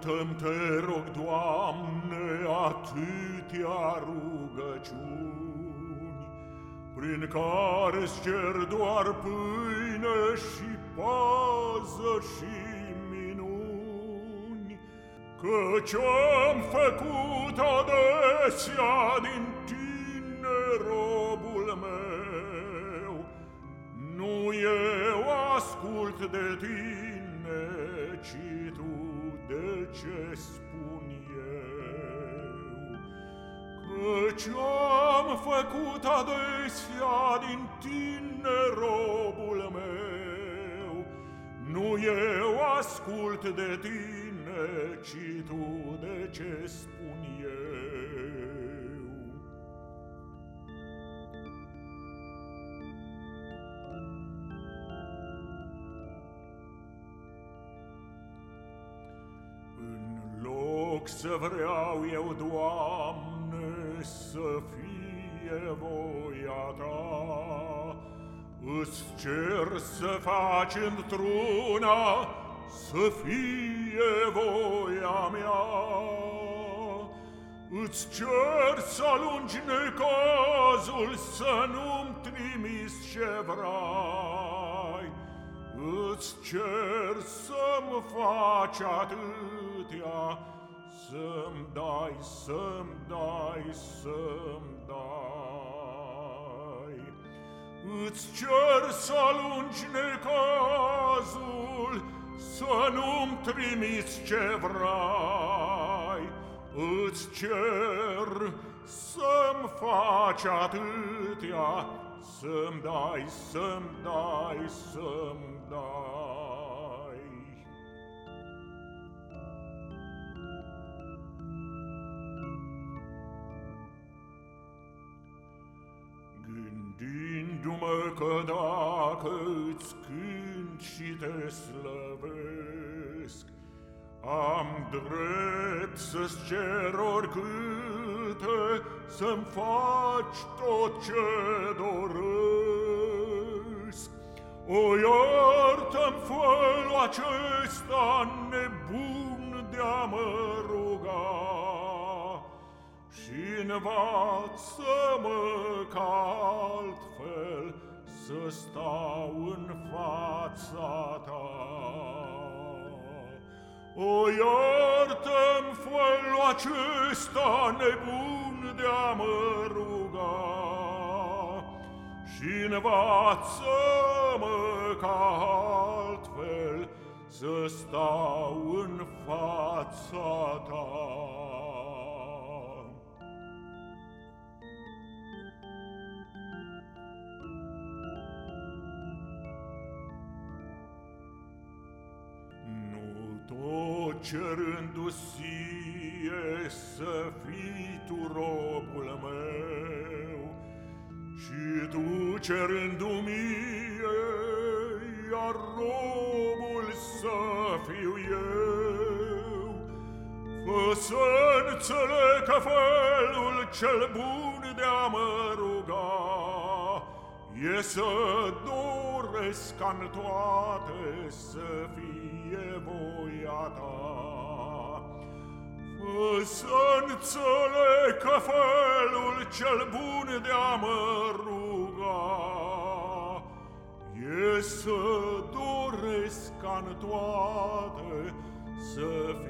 Ascultă-mi, te rog, Doamne, atâtea rugăciuni, Prin care-ți cer doar pâine și pază și minuni, Căci-am făcut adesea din tine robul meu, Nu eu ascult de tine, ci tu de ce spun eu. Căci am făcut adesea din tine robul meu, Nu eu ascult de tine, ci tu de ce spun eu. Loc să vreau eu, Doamne, să fie voia Ta, Îți cer să faci într-una să fie voia mea. Îți cer să alungi necazul, să nu-mi trimis ce vrei, Îți cer să-mi faci atâtea Să-mi dai, să-mi dai, să-mi dai. Îți cer să alungi necazul, Să nu-mi trimiți ce vrai. Îți cer să-mi faci atâtea, Să-mi dai, să-mi dai, să-mi dai. Gândindu-mă că dacă îți cânt și te slăvesc, Am drept să-ți cer oricâte, Să-mi faci tot ce doresc. O, iartă-mi felul acesta nebun și învață-mă ca altfel Să stau în fața ta. O, iartă-mi felul acesta nebun de-a mă ruga Și învață-mă ca altfel Să stau în fața ta. Cerându-ți să fii tu robul meu și tu cerându mie, iar robul să fiu eu. Fă să înțeleg că felul cel bun de a mă ruga e să doresc ca toate să fie voia ta. Fă să înțeleg că felul cel bun de a mă ruga e să doresc ca toate să fie voia